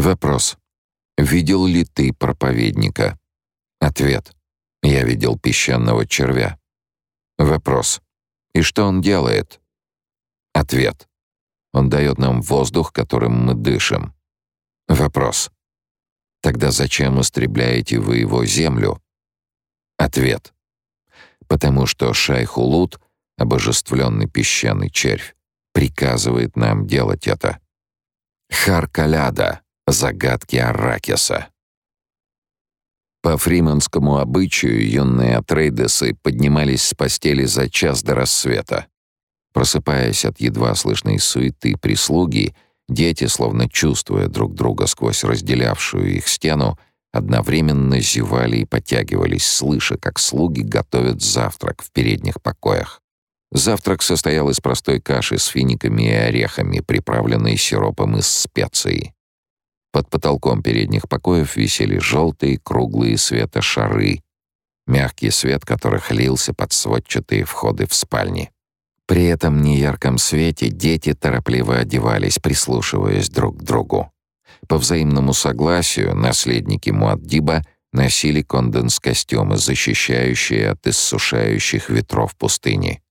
Вопрос. Видел ли ты проповедника? Ответ. Я видел песчаного червя. Вопрос. И что он делает? Ответ. Он дает нам воздух, которым мы дышим. Вопрос. Тогда зачем истребляете вы его землю? Ответ. Потому что Шайхулут, обожествленный песчаный червь, приказывает нам делать это. Харкаляда. Загадки Аракиса. По фриманскому обычаю юные атрейдесы поднимались с постели за час до рассвета. Просыпаясь от едва слышной суеты прислуги, дети, словно чувствуя друг друга сквозь разделявшую их стену, одновременно зевали и потягивались, слыша, как слуги готовят завтрак в передних покоях. Завтрак состоял из простой каши с финиками и орехами, приправленной сиропом из специй. Под потолком передних покоев висели желтые круглые светошары, мягкий свет которых лился под сводчатые входы в спальни. При этом неярком свете дети торопливо одевались, прислушиваясь друг к другу. По взаимному согласию наследники Муаддиба носили конденс-костюмы, защищающие от иссушающих ветров пустыни.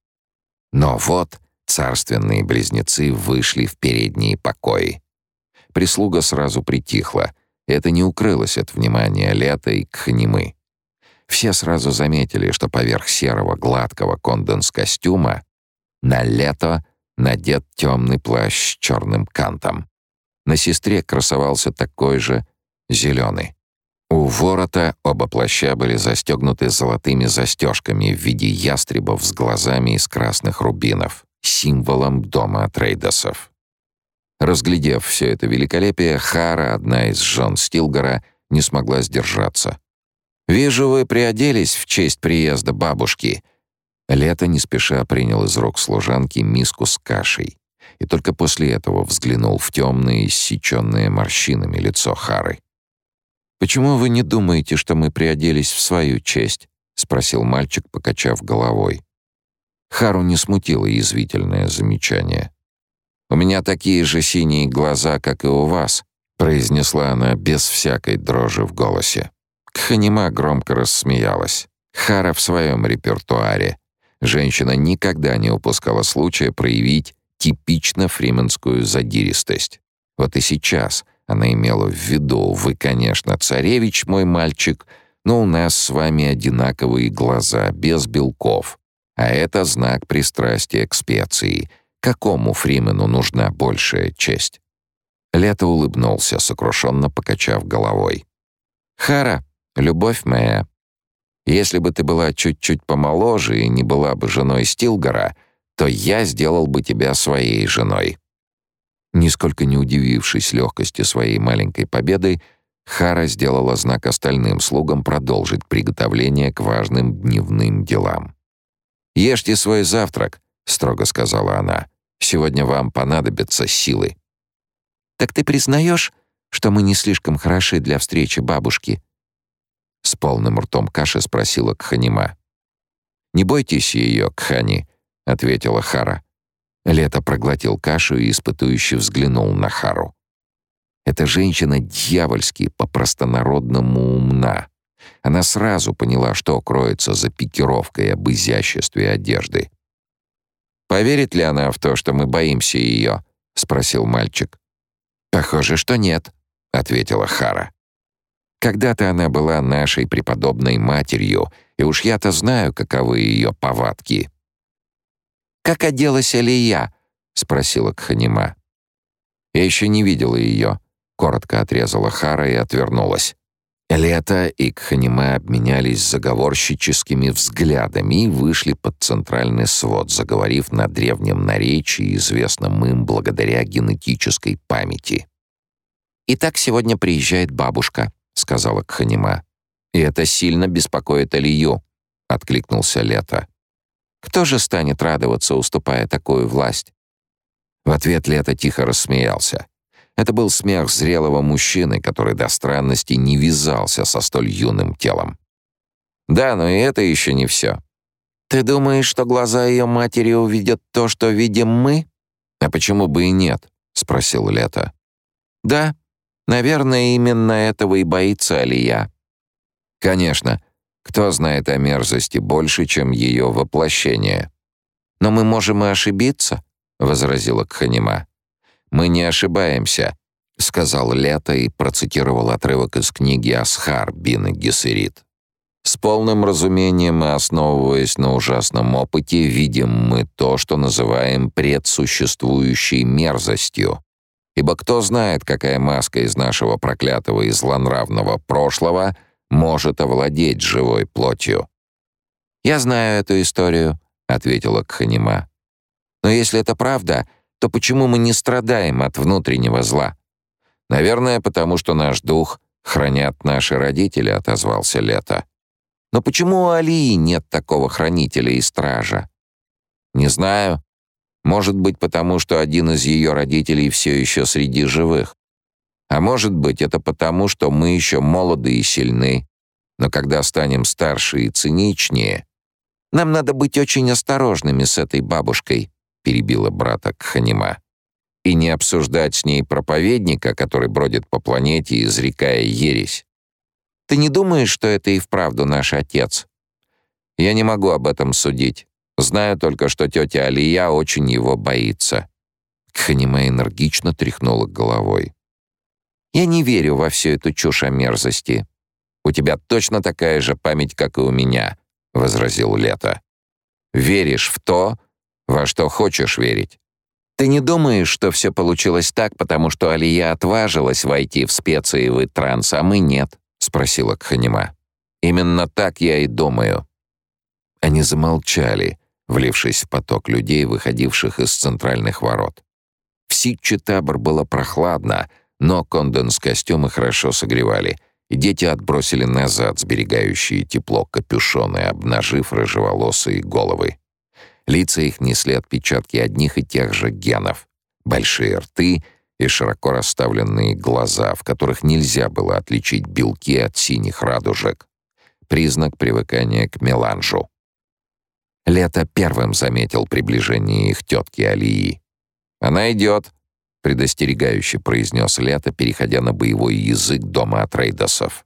Но вот царственные близнецы вышли в передние покои. Прислуга сразу притихла. Это не укрылось от внимания Лета и Кханимы. Все сразу заметили, что поверх серого гладкого конденс-костюма на лето надет темный плащ с черным кантом. На сестре красовался такой же зеленый. У ворота оба плаща были застегнуты золотыми застежками в виде ястребов с глазами из красных рубинов, символом дома Трейдосов. Разглядев все это великолепие, Хара, одна из жен Стилгора, не смогла сдержаться. «Вижу, вы приоделись в честь приезда бабушки», Лето не спеша принял из рук служанки миску с кашей и только после этого взглянул в темное, иссеченное морщинами лицо Хары. «Почему вы не думаете, что мы приоделись в свою честь?» — спросил мальчик, покачав головой. Хару не смутило язвительное замечание. «У меня такие же синие глаза, как и у вас», — произнесла она без всякой дрожи в голосе. Кханима громко рассмеялась. Хара в своем репертуаре Женщина никогда не упускала случая проявить типично фрименскую задиристость. Вот и сейчас она имела в виду, вы, конечно, царевич, мой мальчик, но у нас с вами одинаковые глаза, без белков. А это знак пристрастия к специи. Какому Фримену нужна большая честь? Лето улыбнулся, сокрушенно покачав головой. «Хара, любовь моя, если бы ты была чуть-чуть помоложе и не была бы женой Стилгора, то я сделал бы тебя своей женой». Нисколько не удивившись легкости своей маленькой победы, Хара сделала знак остальным слугам продолжить приготовление к важным дневным делам. «Ешьте свой завтрак», — строго сказала она. «Сегодня вам понадобятся силы». «Так ты признаешь, что мы не слишком хороши для встречи бабушки?» С полным ртом каши спросила Кханима. «Не бойтесь ее, Кхани», — ответила Хара. Лето проглотил кашу и испытующе взглянул на Хару. Эта женщина дьявольски, по-простонародному умна. Она сразу поняла, что кроется за пикировкой об изяществе одежды. «Поверит ли она в то, что мы боимся ее?» — спросил мальчик. «Похоже, что нет», — ответила Хара. Когда-то она была нашей преподобной матерью, и уж я-то знаю, каковы ее повадки». «Как оделась Алия?» — спросила Кханима. «Я еще не видела ее», — коротко отрезала Хара и отвернулась. Лето и Кханима обменялись заговорщическими взглядами и вышли под центральный свод, заговорив на древнем наречии, известном им благодаря генетической памяти. «Итак, сегодня приезжает бабушка», сказала Кханима. «И это сильно беспокоит Алию», — откликнулся Лето. «Кто же станет радоваться, уступая такую власть?» В ответ Лето тихо рассмеялся. Это был смех зрелого мужчины, который до странности не вязался со столь юным телом. «Да, но и это еще не все. Ты думаешь, что глаза ее матери увидят то, что видим мы?» «А почему бы и нет?» — спросил Лето. «Да, Наверное, именно этого и боится Алия. Конечно, кто знает о мерзости больше, чем ее воплощение? Но мы можем и ошибиться, возразила Кханима. Мы не ошибаемся, сказал Лето и процитировал отрывок из книги Асхар Бин Гессерит. С полным разумением и основываясь на ужасном опыте, видим мы то, что называем предсуществующей мерзостью. Ибо кто знает, какая маска из нашего проклятого и злонравного прошлого может овладеть живой плотью. «Я знаю эту историю», — ответила Кханима. «Но если это правда, то почему мы не страдаем от внутреннего зла?» «Наверное, потому что наш дух хранят наши родители», — отозвался Лето. Но почему у Алии нет такого хранителя и стража? Не знаю. Может быть, потому что один из ее родителей все еще среди живых. А может быть, это потому, что мы еще молоды и сильны. Но когда станем старше и циничнее, нам надо быть очень осторожными с этой бабушкой, перебила брата Кханима. И не обсуждать с ней проповедника, который бродит по планете, изрекая ересь. Ты не думаешь, что это и вправду наш отец? Я не могу об этом судить. Знаю только, что тетя Алия очень его боится. Ханима энергично тряхнула головой. Я не верю во всю эту чушь о мерзости. У тебя точно такая же память, как и у меня, возразил Лето. Веришь в то, во что хочешь верить. Ты не думаешь, что все получилось так, потому что Алия отважилась войти в специевый транс, а мы нет? — спросила Кханима. «Именно так я и думаю». Они замолчали, влившись в поток людей, выходивших из центральных ворот. В Ситче-Табор было прохладно, но конденс-костюмы хорошо согревали, и дети отбросили назад сберегающие тепло капюшоны, обнажив рыжеволосые головы. Лица их несли отпечатки одних и тех же генов. Большие рты — и широко расставленные глаза, в которых нельзя было отличить белки от синих радужек. Признак привыкания к меланжу. Лето первым заметил приближение их тетки Алии. «Она идет», — предостерегающе произнес Лето, переходя на боевой язык дома Атрейдосов.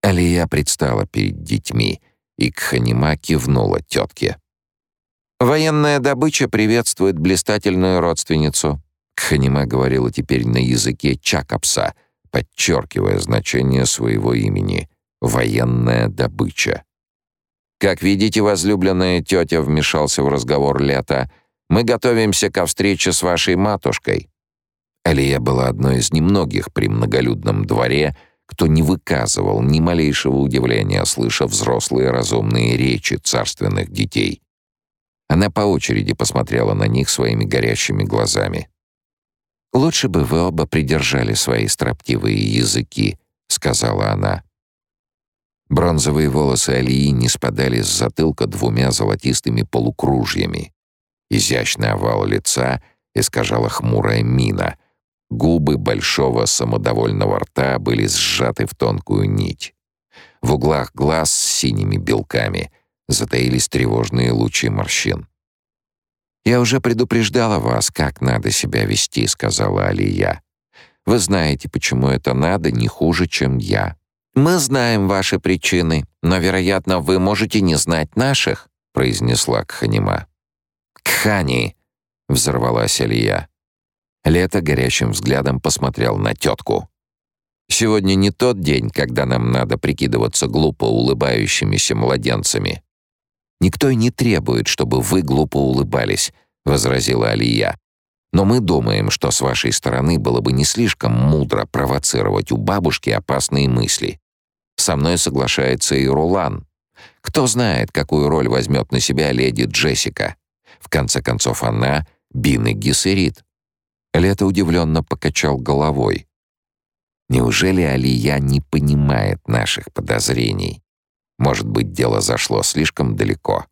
Алия предстала перед детьми, и Кханима кивнула тетке. «Военная добыча приветствует блистательную родственницу», Кханима говорила теперь на языке чакапса, подчеркивая значение своего имени — военная добыча. «Как видите, возлюбленная тетя вмешался в разговор Лета, мы готовимся ко встрече с вашей матушкой». Алия была одной из немногих при многолюдном дворе, кто не выказывал ни малейшего удивления, слыша взрослые разумные речи царственных детей. Она по очереди посмотрела на них своими горящими глазами. «Лучше бы вы оба придержали свои строптивые языки», — сказала она. Бронзовые волосы Алии не спадали с затылка двумя золотистыми полукружьями. Изящный овал лица искажала хмурая мина. Губы большого самодовольного рта были сжаты в тонкую нить. В углах глаз с синими белками затаились тревожные лучи морщин. «Я уже предупреждала вас, как надо себя вести», — сказала Алия. «Вы знаете, почему это надо не хуже, чем я». «Мы знаем ваши причины, но, вероятно, вы можете не знать наших», — произнесла Кханима. «Кхани!» — взорвалась Алия. Лето горящим взглядом посмотрел на тетку. «Сегодня не тот день, когда нам надо прикидываться глупо улыбающимися младенцами. Никто и не требует, чтобы вы глупо улыбались, возразила Алия. Но мы думаем, что с вашей стороны было бы не слишком мудро провоцировать у бабушки опасные мысли. Со мной соглашается и Рулан. Кто знает, какую роль возьмет на себя леди Джессика. В конце концов, она — Бин и Гессерит. Лето удивленно покачал головой. Неужели Алия не понимает наших подозрений? Может быть, дело зашло слишком далеко.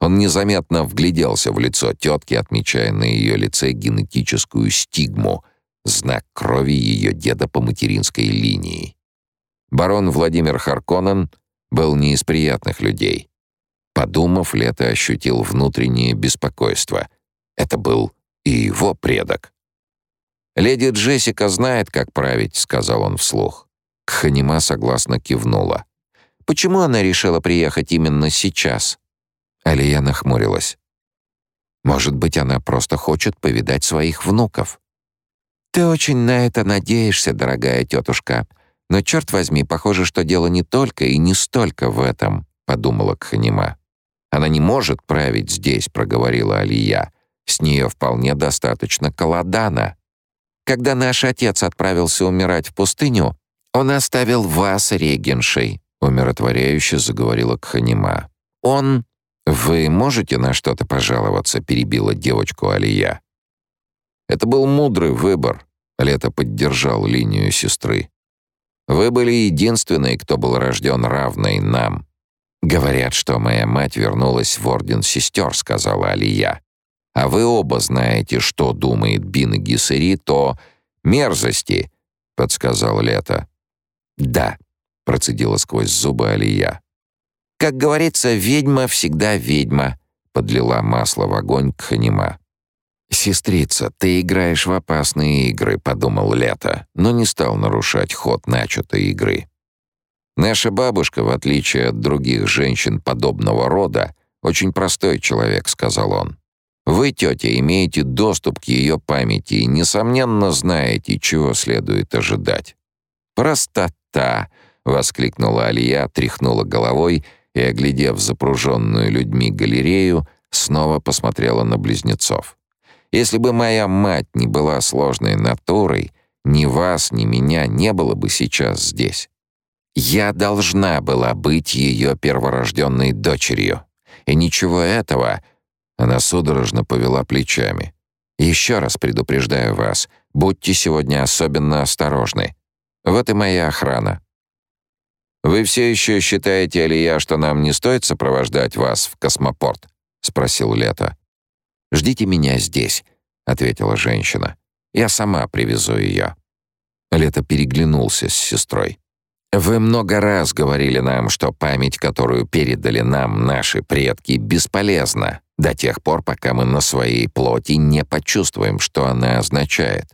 Он незаметно вгляделся в лицо тетки, отмечая на ее лице генетическую стигму, знак крови ее деда по материнской линии. Барон Владимир Харконен был не из приятных людей. Подумав, Лето ощутил внутреннее беспокойство. Это был и его предок. «Леди Джессика знает, как править», — сказал он вслух. Кханима согласно кивнула. «Почему она решила приехать именно сейчас?» Алия нахмурилась. «Может быть, она просто хочет повидать своих внуков?» «Ты очень на это надеешься, дорогая тетушка. Но, черт возьми, похоже, что дело не только и не столько в этом», — подумала Кханима. «Она не может править здесь», — проговорила Алия. «С нее вполне достаточно Каладана. Когда наш отец отправился умирать в пустыню, он оставил вас регеншей», — умиротворяюще заговорила Кханима. «Он...» «Вы можете на что-то пожаловаться?» — перебила девочку Алия. «Это был мудрый выбор», — Лето поддержал линию сестры. «Вы были единственной, кто был рожден равной нам. «Говорят, что моя мать вернулась в Орден Сестер», — сказала Алия. «А вы оба знаете, что думает Бин и Гессери, то мерзости», — подсказал Лето. «Да», — процедила сквозь зубы Алия. «Как говорится, ведьма всегда ведьма», — подлила масло в огонь Кханима. «Сестрица, ты играешь в опасные игры», — подумал Лето, но не стал нарушать ход начатой игры. Наша бабушка, в отличие от других женщин подобного рода, очень простой человек, сказал он. Вы, тетя, имеете доступ к ее памяти и, несомненно, знаете, чего следует ожидать. «Простота!» — воскликнула Алия, тряхнула головой и, оглядев запруженную людьми галерею, снова посмотрела на близнецов. «Если бы моя мать не была сложной натурой, ни вас, ни меня не было бы сейчас здесь. Я должна была быть ее перворожденной дочерью. И ничего этого... Она судорожно повела плечами. Еще раз предупреждаю вас, будьте сегодня особенно осторожны. Вот и моя охрана. Вы все еще считаете, Алия, что нам не стоит сопровождать вас в космопорт? спросил Лето. Ждите меня здесь, ответила женщина. Я сама привезу ее. Лето переглянулся с сестрой. Вы много раз говорили нам, что память, которую передали нам наши предки, бесполезна до тех пор, пока мы на своей плоти не почувствуем, что она означает.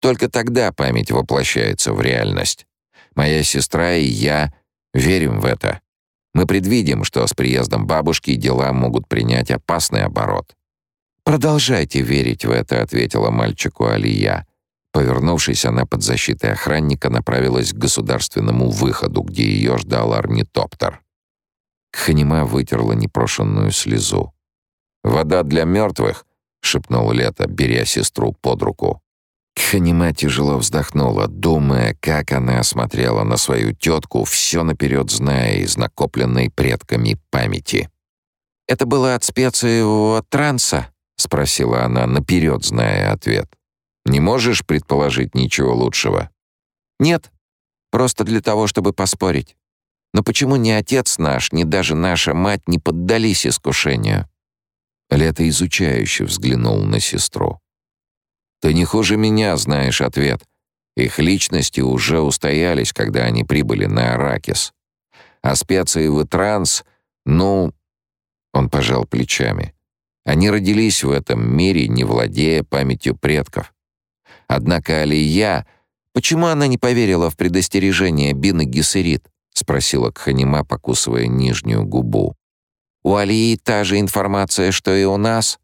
Только тогда память воплощается в реальность. Моя сестра и я верим в это. Мы предвидим, что с приездом бабушки дела могут принять опасный оборот. «Продолжайте верить в это», — ответила мальчику Алия. Повернувшись, она под защитой охранника направилась к государственному выходу, где ее ждал орнитоптер. Ханима вытерла непрошенную слезу. «Вода для мертвых?» — шепнул Лето, беря сестру под руку. Ханима тяжело вздохнула, думая, как она смотрела на свою тетку, все наперед зная из накопленной предками памяти. «Это было от специевого транса?» — спросила она, наперед зная ответ. Не можешь предположить ничего лучшего? Нет, просто для того, чтобы поспорить. Но почему ни отец наш, ни даже наша мать не поддались искушению? Лето изучающе взглянул на сестру. Ты не хуже меня знаешь ответ. Их личности уже устоялись, когда они прибыли на Аракис. А специи в транс, ну... Он пожал плечами. Они родились в этом мире, не владея памятью предков. Однако Алия... Почему она не поверила в предостережение Бины Гессерит? Спросила Кханима, покусывая нижнюю губу. У Алии та же информация, что и у нас.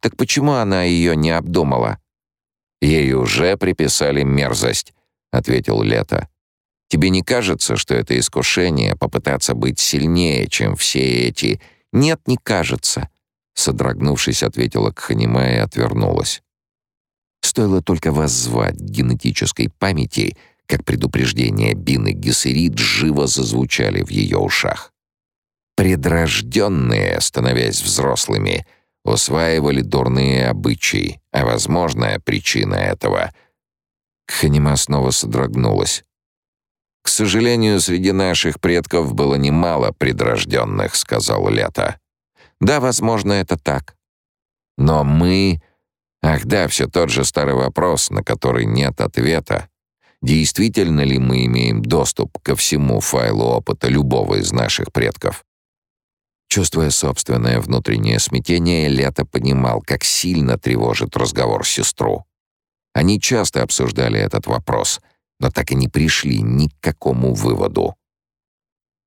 Так почему она ее не обдумала? Ей уже приписали мерзость, ответил Лето. Тебе не кажется, что это искушение попытаться быть сильнее, чем все эти? Нет, не кажется, содрогнувшись, ответила Кханима и отвернулась. Стоило только воззвать генетической памяти, как предупреждения Бины Гессерит живо зазвучали в ее ушах. Предрожденные, становясь взрослыми, усваивали дурные обычаи, а возможная причина этого... Ханима снова содрогнулась. «К сожалению, среди наших предков было немало предрожденных», — сказал Лето. «Да, возможно, это так. Но мы Ах да, все тот же старый вопрос, на который нет ответа. Действительно ли мы имеем доступ ко всему файлу опыта любого из наших предков? Чувствуя собственное внутреннее смятение, Лето понимал, как сильно тревожит разговор сестру. Они часто обсуждали этот вопрос, но так и не пришли ни к какому выводу.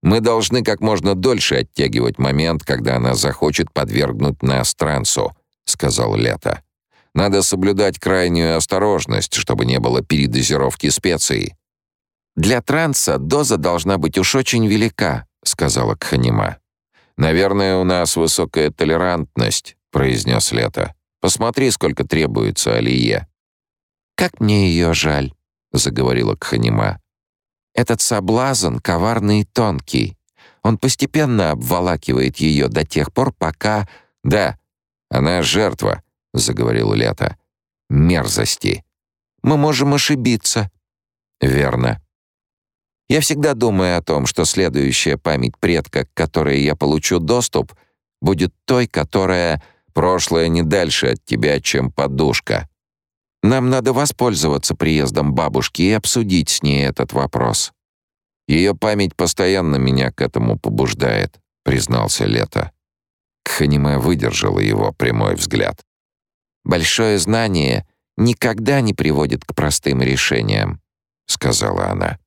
Мы должны как можно дольше оттягивать момент, когда она захочет подвергнуть нас трансу, сказал Лето. Надо соблюдать крайнюю осторожность, чтобы не было передозировки специй. Для транса доза должна быть уж очень велика, сказала Кханима. Наверное, у нас высокая толерантность, произнес Лето. Посмотри, сколько требуется Алие. Как мне ее жаль, заговорила Кханима. Этот соблазн коварный и тонкий. Он постепенно обволакивает ее до тех пор, пока... Да, она жертва, заговорил Лето. Мерзости. Мы можем ошибиться. Верно. Я всегда думаю о том, что следующая память предка, к которой я получу доступ, будет той, которая прошлое не дальше от тебя, чем подушка. Нам надо воспользоваться приездом бабушки и обсудить с ней этот вопрос. Ее память постоянно меня к этому побуждает, признался Лето. Кханиме выдержала его прямой взгляд. Большое знание никогда не приводит к простым решениям, сказала она.